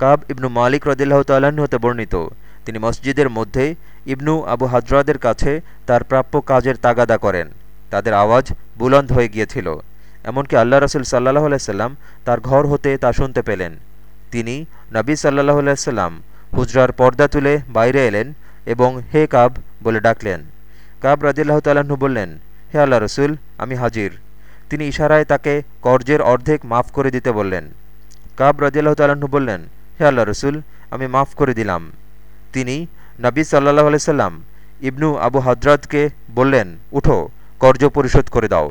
কাব ইবনু মালিক রদিল্লাহ তাল্লাহ্ন হতে বর্ণিত। তিনি মসজিদের মধ্যে ইবনু আবু হাজরাদের কাছে তার প্রাপ্য কাজের তাগাদা করেন। তাদের আওয়াজ বুলন্দ হয়ে গিয়েছিল। এমনকি আল্লাহ রসুল সাল্লাহ আলাইসাল্লাম তার ঘর হতে তা শুনতে পেলেন। তিনি নবী সাল্লাহ আলাইসাল্লাম হুজরার পর্দা তুলে বাইরে এলেন এবং হে কাব বলে ডাকলেন। কাব রাজিল্লাহ তাল্লাহ্ন বললেন, হে আল্লাহ রসুল, আমি হাজির। তিনি ইশারায় তাকে কর্জের অর্ধেক মাফ করে দিতে বললেন। কাব রাজিল্লাহ তাল্লাহ্ন বললেন হে আল্লাহ রসুল, আমি মাফ করে দিলাম। তিনি নবী সাল্লাহ আলাইসাল্লাম ইবনু আবু হজরতকে বললেন, উঠো, কর্য পরিশোধ করে দাও।